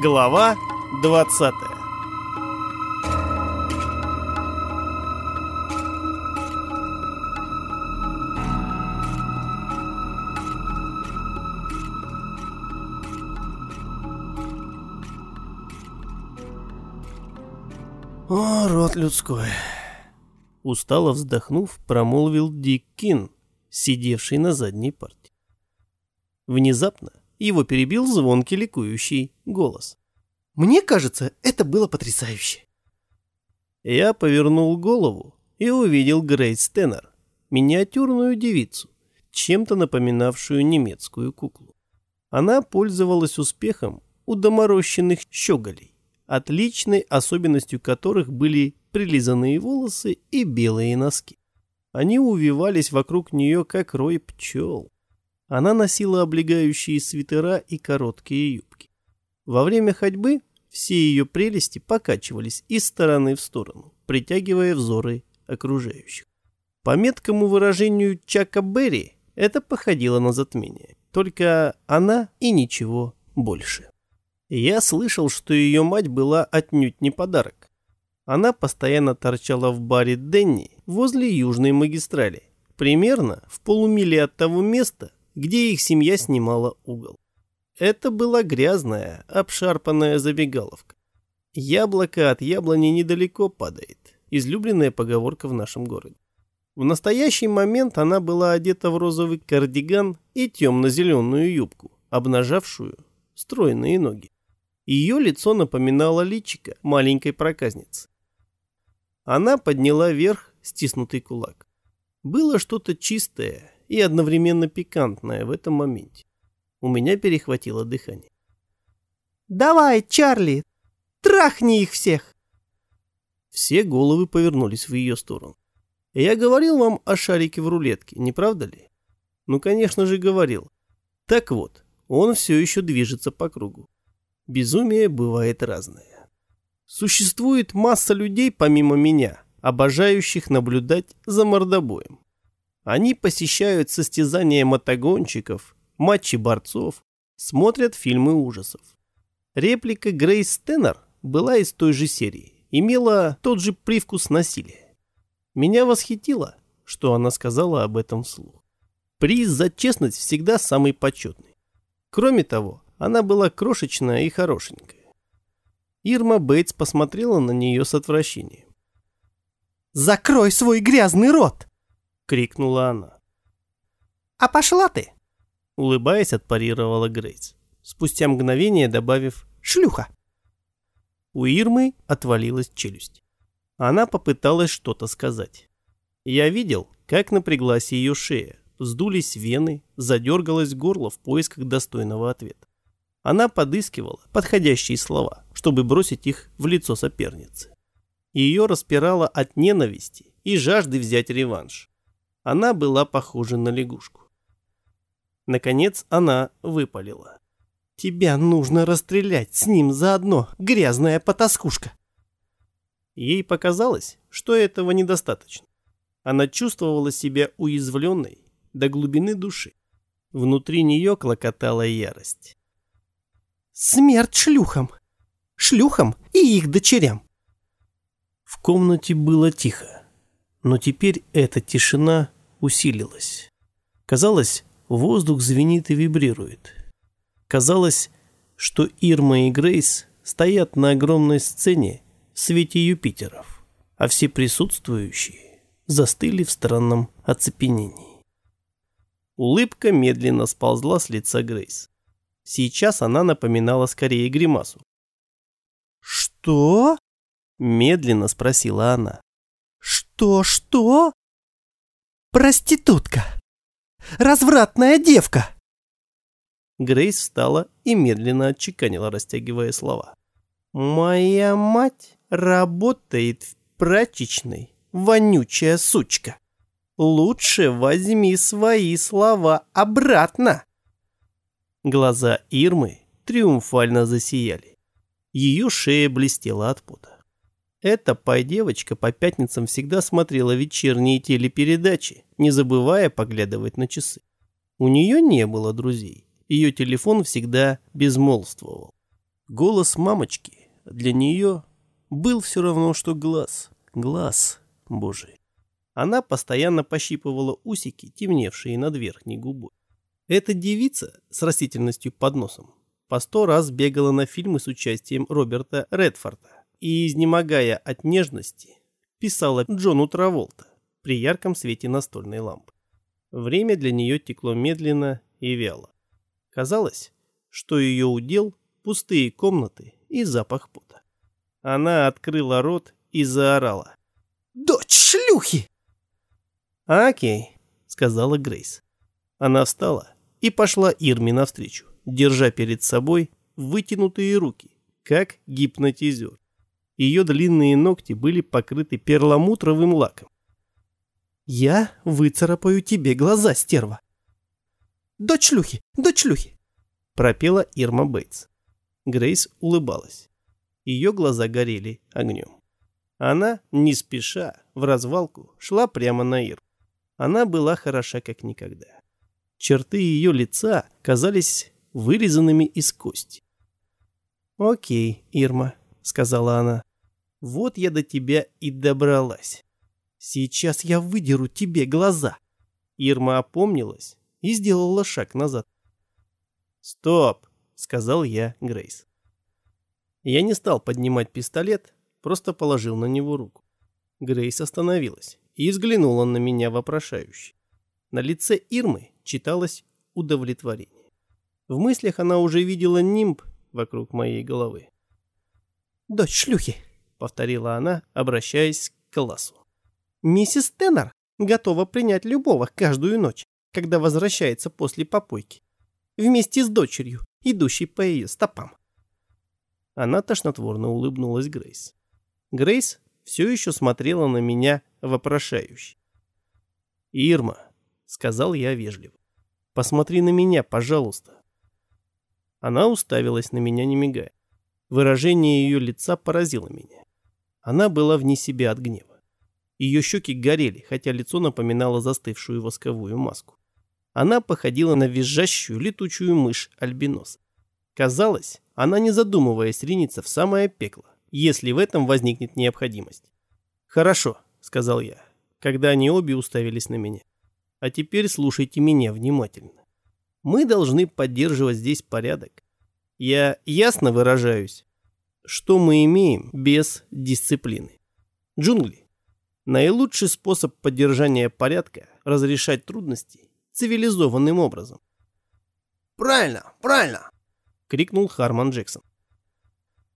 Глава 20 О, род людской. Устало вздохнув, промолвил Дик Кин, сидевший на задней парте. Внезапно его перебил звонкий ликующий голос. Мне кажется, это было потрясающе. Я повернул голову и увидел Грейс Теннер, миниатюрную девицу, чем-то напоминавшую немецкую куклу. Она пользовалась успехом у доморощенных щеголей, отличной особенностью которых были прилизанные волосы и белые носки. Они увивались вокруг нее, как рой пчел. Она носила облегающие свитера и короткие юбки. Во время ходьбы все ее прелести покачивались из стороны в сторону, притягивая взоры окружающих. По меткому выражению Чака Берри, это походило на затмение. Только она и ничего больше. Я слышал, что ее мать была отнюдь не подарок. Она постоянно торчала в баре Денни возле Южной магистрали, примерно в полумиле от того места, где их семья снимала угол. Это была грязная, обшарпанная забегаловка. Яблоко от яблони недалеко падает. Излюбленная поговорка в нашем городе. В настоящий момент она была одета в розовый кардиган и темно-зеленую юбку, обнажавшую стройные ноги. Ее лицо напоминало личико маленькой проказницы. Она подняла вверх стиснутый кулак. Было что-то чистое и одновременно пикантное в этом моменте. У меня перехватило дыхание. «Давай, Чарли, трахни их всех!» Все головы повернулись в ее сторону. Я говорил вам о шарике в рулетке, не правда ли? Ну, конечно же, говорил. Так вот, он все еще движется по кругу. Безумие бывает разное. Существует масса людей, помимо меня, обожающих наблюдать за мордобоем. Они посещают состязания мотогонщиков, матчи борцов, смотрят фильмы ужасов. Реплика Грейс Теннер была из той же серии, имела тот же привкус насилия. Меня восхитило, что она сказала об этом вслух. Приз за честность всегда самый почетный. Кроме того, она была крошечная и хорошенькая. Ирма Бейтс посмотрела на нее с отвращением. «Закрой свой грязный рот!» Крикнула она. «А пошла ты!» Улыбаясь, отпарировала Грейс, спустя мгновение добавив «шлюха». У Ирмы отвалилась челюсть. Она попыталась что-то сказать. Я видел, как напряглась ее шея, вздулись вены, задергалось горло в поисках достойного ответа. Она подыскивала подходящие слова, чтобы бросить их в лицо соперницы. Ее распирало от ненависти и жажды взять реванш. Она была похожа на лягушку. Наконец она выпалила. «Тебя нужно расстрелять с ним заодно, грязная потаскушка!» Ей показалось, что этого недостаточно. Она чувствовала себя уязвленной до глубины души. Внутри нее клокотала ярость. «Смерть шлюхам! Шлюхам и их дочерям!» В комнате было тихо, но теперь эта тишина усилилась. Казалось, воздух звенит и вибрирует. Казалось, что Ирма и Грейс стоят на огромной сцене в свете Юпитеров, а все присутствующие застыли в странном оцепенении. Улыбка медленно сползла с лица Грейс. Сейчас она напоминала скорее гримасу. «Что?» – медленно спросила она. «Что, что?» Проститутка! Развратная девка!» Грейс встала и медленно отчеканила, растягивая слова. «Моя мать работает в прачечной, вонючая сучка. Лучше возьми свои слова обратно!» Глаза Ирмы триумфально засияли. Ее шея блестела от пота. Эта пай-девочка по пятницам всегда смотрела вечерние телепередачи, не забывая поглядывать на часы. У нее не было друзей. Ее телефон всегда безмолвствовал. Голос мамочки для нее был все равно, что глаз. Глаз божий. Она постоянно пощипывала усики, темневшие над верхней губой. Эта девица с растительностью под носом по сто раз бегала на фильмы с участием Роберта Редфорда и, изнемогая от нежности, писала Джону Траволта при ярком свете настольной лампы. Время для нее текло медленно и вяло. Казалось, что ее удел – пустые комнаты и запах пота. Она открыла рот и заорала. «Дочь шлюхи!» «Окей», — сказала Грейс. Она встала и пошла Ирме навстречу, держа перед собой вытянутые руки, как гипнотизер. Ее длинные ногти были покрыты перламутровым лаком. «Я выцарапаю тебе глаза, стерва!» «Дочь шлюхи! Дочь шлюхи!» пропела Ирма Бейтс. Грейс улыбалась. Ее глаза горели огнем. Она, не спеша, в развалку, шла прямо на Ир. Она была хороша как никогда. Черты ее лица казались вырезанными из кости. «Окей, Ирма», — сказала она, — «вот я до тебя и добралась. Сейчас я выдеру тебе глаза». Ирма опомнилась и сделала шаг назад. «Стоп!» — сказал я Грейс. Я не стал поднимать пистолет, просто положил на него руку. Грейс остановилась и взглянула на меня вопрошающе. На лице Ирмы читалось удовлетворение. В мыслях она уже видела нимб вокруг моей головы. «Дочь шлюхи», — повторила она, обращаясь к классу. «Миссис Теннер готова принять любого каждую ночь, когда возвращается после попойки вместе с дочерью, идущей по ее стопам. Она тошнотворно улыбнулась Грейс. Грейс все еще смотрела на меня вопрошающе. «Ирма», — сказал я вежливо, — «посмотри на меня, пожалуйста». Она уставилась на меня, не мигая. Выражение ее лица поразило меня. Она была вне себя от гнева. Ее щеки горели, хотя лицо напоминало застывшую восковую маску. Она походила на визжащую летучую мышь альбинос. Казалось, она не задумываясь ринется в самое пекло, если в этом возникнет необходимость. «Хорошо», — сказал я, когда они обе уставились на меня. «А теперь слушайте меня внимательно. Мы должны поддерживать здесь порядок. Я ясно выражаюсь, что мы имеем без дисциплины. Джунгли. Наилучший способ поддержания порядка – разрешать трудности цивилизованным образом. «Правильно, правильно!» — крикнул Харман Джексон.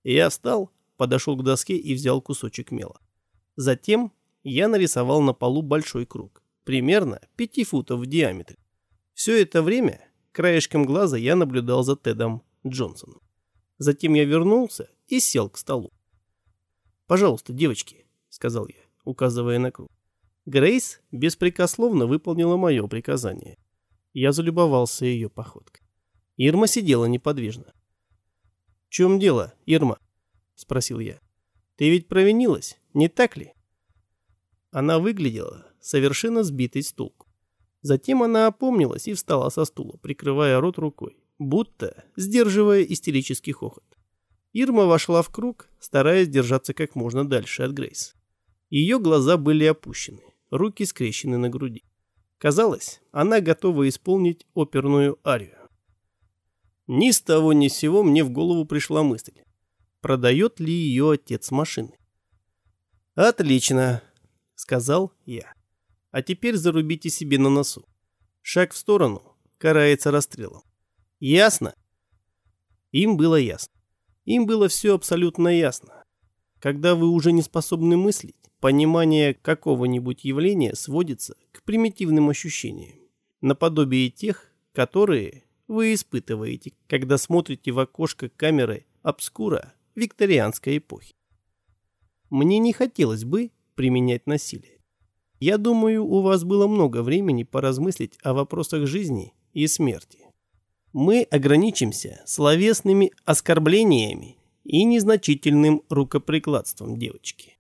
Я встал, подошел к доске и взял кусочек мела. Затем я нарисовал на полу большой круг, примерно 5 футов в диаметре. Все это время краешком глаза я наблюдал за Тедом Джонсоном. Затем я вернулся и сел к столу. «Пожалуйста, девочки», — сказал я, указывая на круг. Грейс беспрекословно выполнила мое приказание. Я залюбовался ее походкой. Ирма сидела неподвижно. «В чем дело, Ирма?» – спросил я. «Ты ведь провинилась, не так ли?» Она выглядела совершенно сбитой с толку. Затем она опомнилась и встала со стула, прикрывая рот рукой, будто сдерживая истерический хохот. Ирма вошла в круг, стараясь держаться как можно дальше от Грейс. Ее глаза были опущены руки скрещены на груди. Казалось, она готова исполнить оперную арию. Ни с того ни с сего мне в голову пришла мысль, продает ли ее отец машины. «Отлично», — сказал я. «А теперь зарубите себе на носу. Шаг в сторону карается расстрелом. Ясно?» Им было ясно. Им было все абсолютно ясно. Когда вы уже не способны мыслить, Понимание какого-нибудь явления сводится к примитивным ощущениям, наподобие тех, которые вы испытываете, когда смотрите в окошко камеры обскура викторианской эпохи. Мне не хотелось бы применять насилие. Я думаю, у вас было много времени поразмыслить о вопросах жизни и смерти. Мы ограничимся словесными оскорблениями и незначительным рукоприкладством девочки.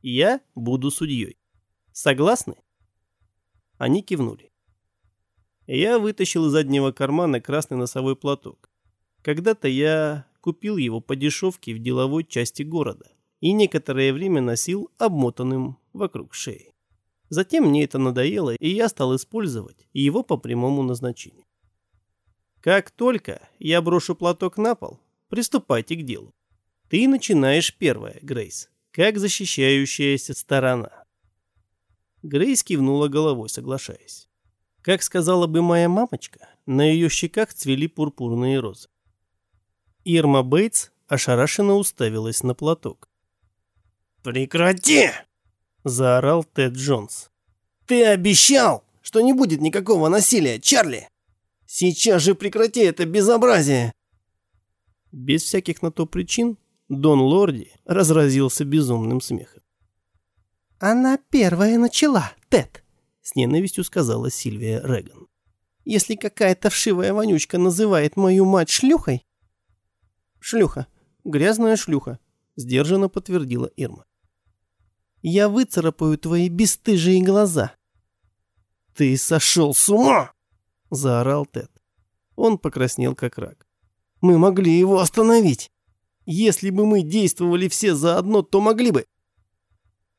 Я буду судьей. Согласны? Они кивнули. Я вытащил из заднего кармана красный носовой платок. Когда-то я купил его по дешевке в деловой части города и некоторое время носил обмотанным вокруг шеи. Затем мне это надоело, и я стал использовать его по прямому назначению. Как только я брошу платок на пол, приступайте к делу. Ты начинаешь первое, Грейс, как защищающаяся сторона. Грейс кивнула головой, соглашаясь. Как сказала бы моя мамочка, на ее щеках цвели пурпурные розы. Ирма Бейтс ошарашенно уставилась на платок. «Прекрати!» — заорал Тед Джонс. «Ты обещал, что не будет никакого насилия, Чарли! Сейчас же прекрати это безобразие!» Без всяких на то причин Дон Лорди разразился безумным смехом. «Она первая начала, Тед!» — с ненавистью сказала Сильвия Реган. «Если какая-то вшивая вонючка называет мою мать шлюхой...» «Шлюха, грязная шлюха», — сдержанно подтвердила Ирма. Я выцарапаю твои бесстыжие глаза. Ты сошел с ума! Заорал Тед. Он покраснел как рак. Мы могли его остановить. Если бы мы действовали все заодно, то могли бы.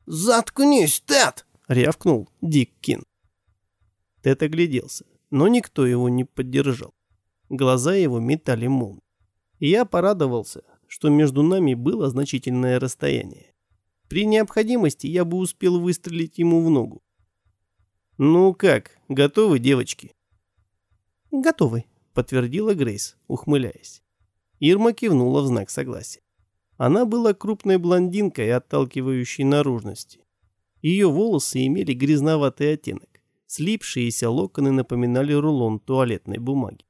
Заткнись, Тед! Рявкнул Дик Кин. Тед огляделся, но никто его не поддержал. Глаза его метали молнии. Я порадовался, что между нами было значительное расстояние. При необходимости я бы успел выстрелить ему в ногу. «Ну как, готовы, девочки?» «Готовы», — подтвердила Грейс, ухмыляясь. Ирма кивнула в знак согласия. Она была крупной блондинкой, отталкивающей наружности. Ее волосы имели грязноватый оттенок. Слипшиеся локоны напоминали рулон туалетной бумаги.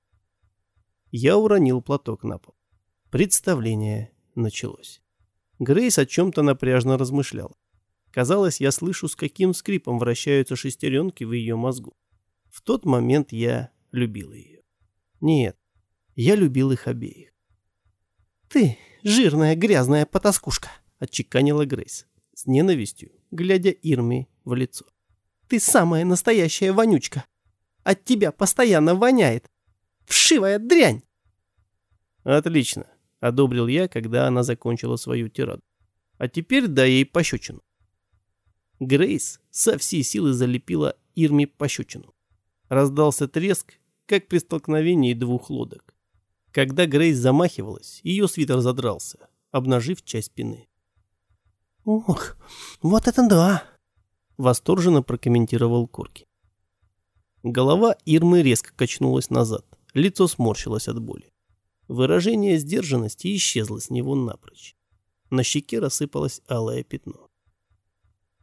Я уронил платок на пол. Представление началось. Грейс о чем-то напряжно размышлял. Казалось, я слышу, с каким скрипом вращаются шестеренки в ее мозгу. В тот момент я любил ее. Нет, я любил их обеих. «Ты жирная грязная потаскушка», — отчеканила Грейс, с ненавистью, глядя Ирме в лицо. «Ты самая настоящая вонючка. От тебя постоянно воняет. Вшивая дрянь!» «Отлично одобрил я, когда она закончила свою тираду. А теперь дай ей пощечину. Грейс со всей силы залепила Ирме пощечину. Раздался треск, как при столкновении двух лодок. Когда Грейс замахивалась, ее свитер задрался, обнажив часть спины. «Ох, вот это да!» — восторженно прокомментировал Корки. Голова Ирмы резко качнулась назад, лицо сморщилось от боли. Выражение сдержанности исчезло с него напрочь. На щеке рассыпалось алое пятно.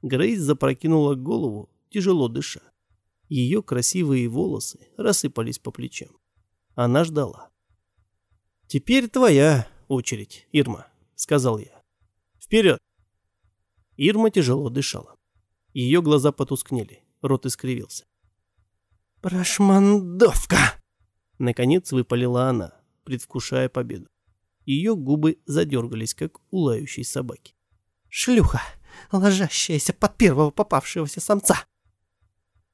Грейс запрокинула голову, тяжело дыша. Ее красивые волосы рассыпались по плечам. Она ждала. «Теперь твоя очередь, Ирма», — сказал я. «Вперед!» Ирма тяжело дышала. Ее глаза потускнели, рот искривился. «Прошмандовка!» Наконец выпалила она предвкушая победу. Ее губы задергались, как у лающей собаки. «Шлюха, ложащаяся под первого попавшегося самца!»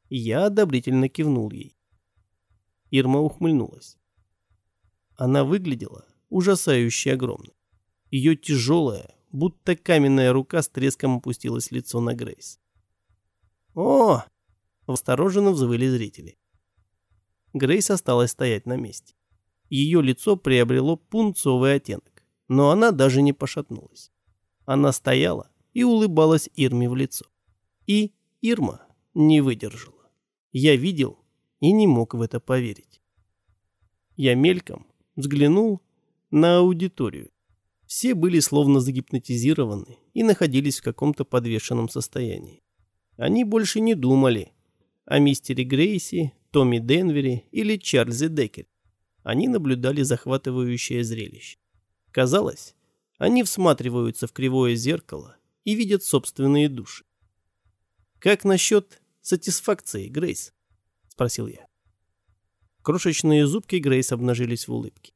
Я одобрительно кивнул ей. Ирма ухмыльнулась. Она выглядела ужасающе огромной. Ее тяжелая, будто каменная рука с треском опустилась лицо на Грейс. «О!» — востороженно взвыли зрители. Грейс осталась стоять на месте. Ее лицо приобрело пунцовый оттенок, но она даже не пошатнулась. Она стояла и улыбалась Ирме в лицо. И Ирма не выдержала. Я видел и не мог в это поверить. Я мельком взглянул на аудиторию. Все были словно загипнотизированы и находились в каком-то подвешенном состоянии. Они больше не думали о мистере Грейси, Томми Денвере или Чарльзе Деккере. Они наблюдали захватывающее зрелище. Казалось, они всматриваются в кривое зеркало и видят собственные души. «Как насчет сатисфакции, Грейс?» – спросил я. Крошечные зубки Грейс обнажились в улыбке.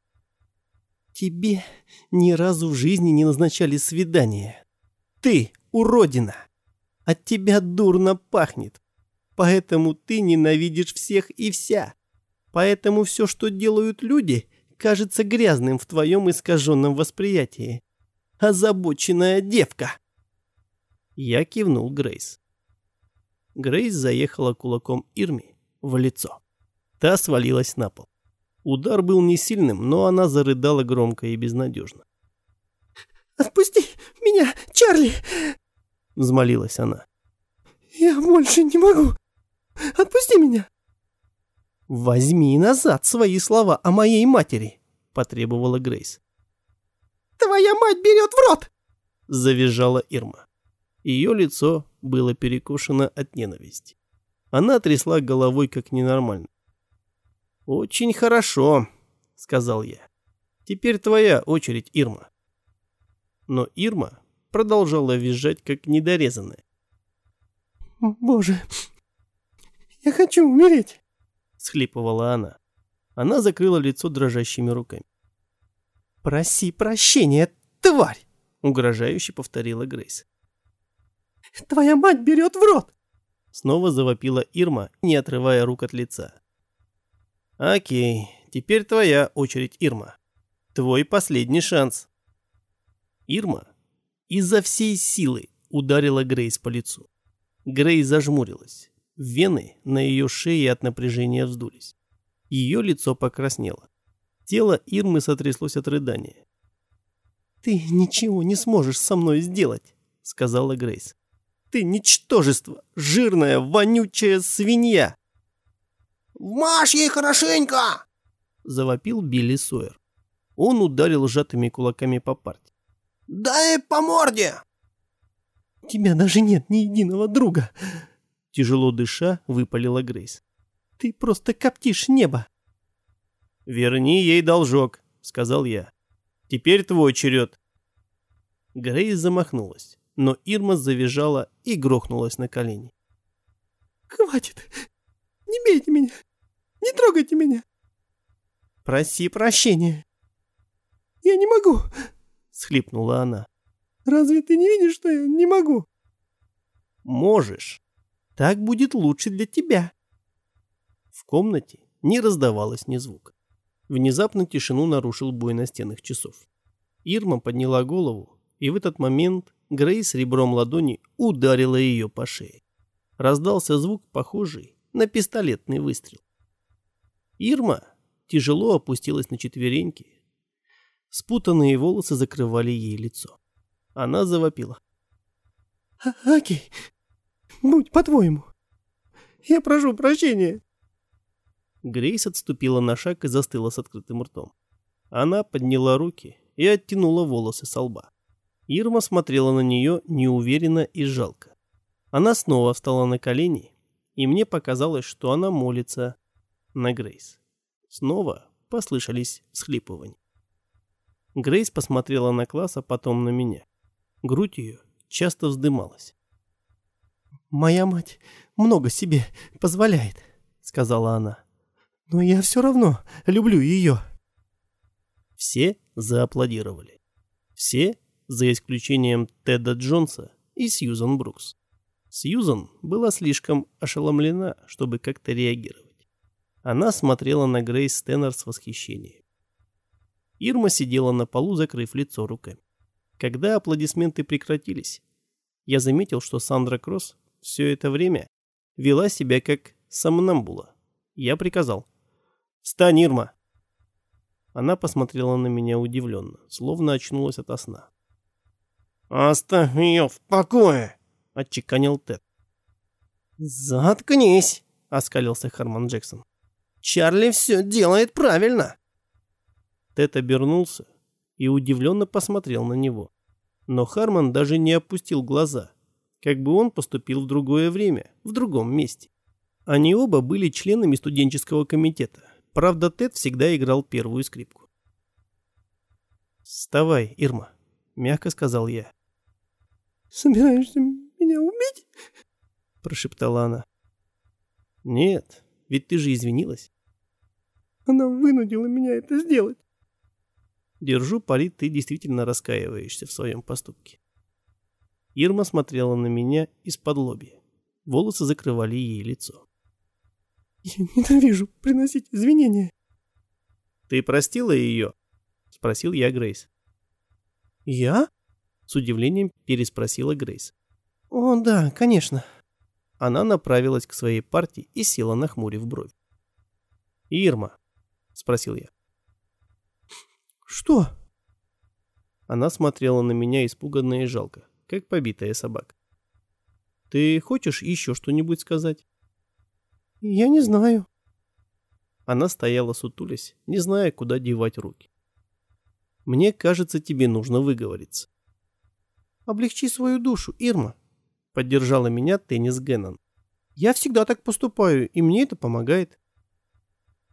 «Тебе ни разу в жизни не назначали свидание. Ты уродина! От тебя дурно пахнет, поэтому ты ненавидишь всех и вся. Поэтому все, что делают люди, кажется грязным в твоем искаженном восприятии. Озабоченная девка!» Я кивнул Грейс. Грейс заехала кулаком Ирми в лицо. Та свалилась на пол. Удар был не сильным, но она зарыдала громко и безнадежно. «Отпусти меня, Чарли!» — взмолилась она. «Я больше не могу! Отпусти меня!» «Возьми назад свои слова о моей матери!» — потребовала Грейс. «Твоя мать берет в рот!» — завизжала Ирма. Ее лицо было перекошено от ненависти. Она трясла головой как ненормально. «Очень хорошо», — сказал я. «Теперь твоя очередь, Ирма». Но Ирма продолжала визжать, как недорезанная. «Боже, я хочу умереть!» — схлипывала она. Она закрыла лицо дрожащими руками. «Проси прощения, тварь!» — угрожающе повторила Грейс. «Твоя мать берет в рот!» Снова завопила Ирма, не отрывая рук от лица. Окей, теперь твоя очередь, Ирма. Твой последний шанс. Ирма изо всей силы ударила Грейс по лицу. Грейс зажмурилась. Вены на ее шее от напряжения вздулись. Ее лицо покраснело. Тело Ирмы сотряслось от рыдания. «Ты ничего не сможешь со мной сделать», — сказала Грейс. «Ты ничтожество, жирная, вонючая свинья!» «Вмажь ей хорошенько!» — завопил Билли Сойер. Он ударил сжатыми кулаками по парте. «Дай по морде!» «У тебя даже нет ни единого друга!» Тяжело дыша, выпалила Грейс. «Ты просто коптишь небо!» «Верни ей должок», — сказал я. «Теперь твой черед». Грейс замахнулась, но Ирма завизжала и грохнулась на колени. «Хватит! Не бейте меня! Не трогайте меня!» «Проси прощения!» «Я не могу!» — схлипнула она. «Разве ты не видишь, что я не могу?» «Можешь. Так будет лучше для тебя». В комнате не раздавалось ни звука. Внезапно тишину нарушил бой настенных часов. Ирма подняла голову, и в этот момент Грейс ребром ладони ударила ее по шее. Раздался звук, похожий на пистолетный выстрел. Ирма тяжело опустилась на четвереньки. Спутанные волосы закрывали ей лицо. Она завопила. «Окей, будь по-твоему. Я прошу прощения». Грейс отступила на шаг и застыла с открытым ртом. Она подняла руки и оттянула волосы со лба. Ирма смотрела на нее неуверенно и жалко. Она снова встала на колени и мне показалось, что она молится на Грейс. Снова послышались всхлипывания. Грейс посмотрела на класс, а потом на меня. Грудь ее часто вздымалась. «Моя мать много себе позволяет», — сказала она. «Но я все равно люблю ее». Все зааплодировали. Все, за исключением Теда Джонса и Сьюзан Брукс. Сьюзан была слишком ошеломлена, чтобы как-то реагировать. Она смотрела на Грейс Стэннер с восхищением. Ирма сидела на полу, закрыв лицо руками. Когда аплодисменты прекратились, я заметил, что Сандра Кросс все это время вела себя как сомнамбула. Я приказал. «Встань, Ирма!» Она посмотрела на меня удивленно, словно очнулась ото сна. «Оставь ее в покое!» — отчеканил Тед. «Заткнись!» — оскалился Харман Джексон. «Чарли все делает правильно!» Тед обернулся и удивленно посмотрел на него. Но Харман даже не опустил глаза, как бы он поступил в другое время, в другом месте. Они оба были членами студенческого комитета. Правда, Тед всегда играл первую скрипку. «Вставай, Ирма», — мягко сказал я. «Собираешься меня убить?» — прошептала она. «Нет, ведь ты же извинилась». «Она вынудила меня это сделать». Держу пари, ты действительно раскаиваешься в своем поступке. Ирма смотрела на меня из-под лобья. Волосы закрывали ей лицо. «Я ненавижу приносить извинения». «Ты простила ее?» — спросил я Грейс. «Я?» — с удивлением переспросила Грейс. «О, да, конечно». Она направилась к своей партии и села на в бровь. «Ирма?» — спросил я. «Что?» Она смотрела на меня испуганно и жалко, как побитая собака. «Ты хочешь еще что-нибудь сказать?» «Я не знаю». Она стояла сутулясь, не зная, куда девать руки. «Мне кажется, тебе нужно выговориться». «Облегчи свою душу, Ирма», — поддержала меня Теннис Геннон. «Я всегда так поступаю, и мне это помогает».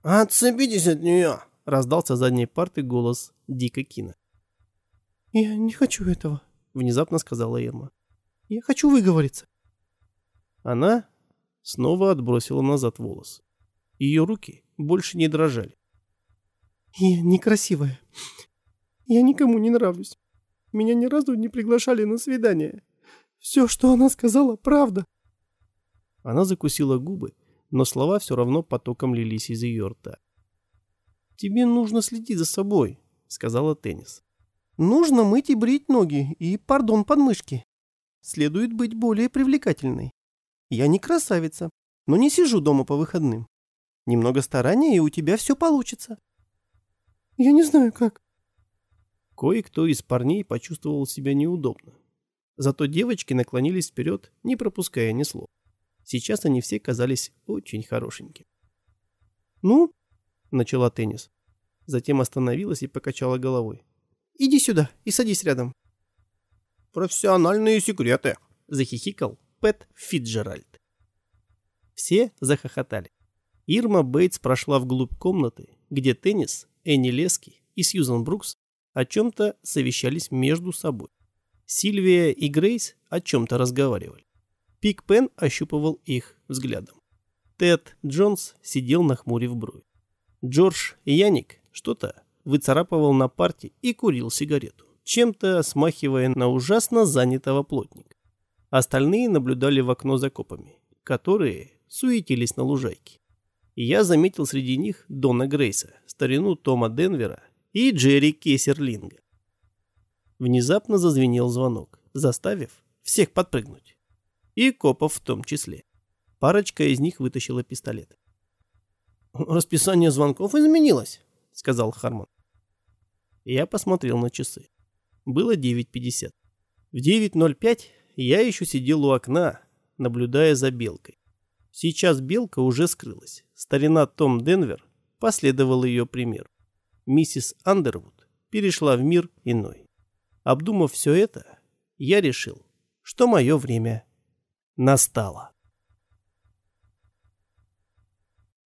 «Отцепитесь от нее!» — раздался задней парты голос Дика Кина. «Я не хочу этого», — внезапно сказала Ирма. «Я хочу выговориться». Она снова отбросила назад волос. Ее руки больше не дрожали. «Я некрасивая. Я никому не нравлюсь. Меня ни разу не приглашали на свидание. Все, что она сказала, правда». Она закусила губы, но слова все равно потоком лились из ее рта. «Тебе нужно следить за собой», — сказала Теннис. Нужно мыть и брить ноги и, пардон, подмышки. Следует быть более привлекательной. Я не красавица, но не сижу дома по выходным. Немного старания, и у тебя все получится. Я не знаю как. Кое-кто из парней почувствовал себя неудобно. Зато девочки наклонились вперед, не пропуская ни слов. Сейчас они все казались очень хорошенькими. «Ну?» — начала теннис. Затем остановилась и покачала головой. Иди сюда и садись рядом. Профессиональные секреты, захихикал Пэт Фиджеральд. Все захохотали. Ирма Бейтс прошла вглубь комнаты, где Теннис, Энни Лески и Сьюзан Брукс о чем-то совещались между собой. Сильвия и Грейс о чем-то разговаривали. Пик Пен ощупывал их взглядом. Тед Джонс сидел на нахмурив брови. Джордж Яник что-то выцарапывал на парте и курил сигарету, чем-то смахивая на ужасно занятого плотника. Остальные наблюдали в окно за копами, которые суетились на лужайке. Я заметил среди них Дона Грейса, старину Тома Денвера и Джерри Кессерлинга. Внезапно зазвенел звонок, заставив всех подпрыгнуть. И копов в том числе. Парочка из них вытащила пистолет. «Расписание звонков изменилось», — сказал Хармон. Я посмотрел на часы. Было 9.50. В 9.05 я еще сидел у окна, наблюдая за белкой. Сейчас белка уже скрылась. Старина Том Денвер последовал ее примеру. Миссис Андервуд перешла в мир иной. Обдумав все это, я решил, что мое время настало.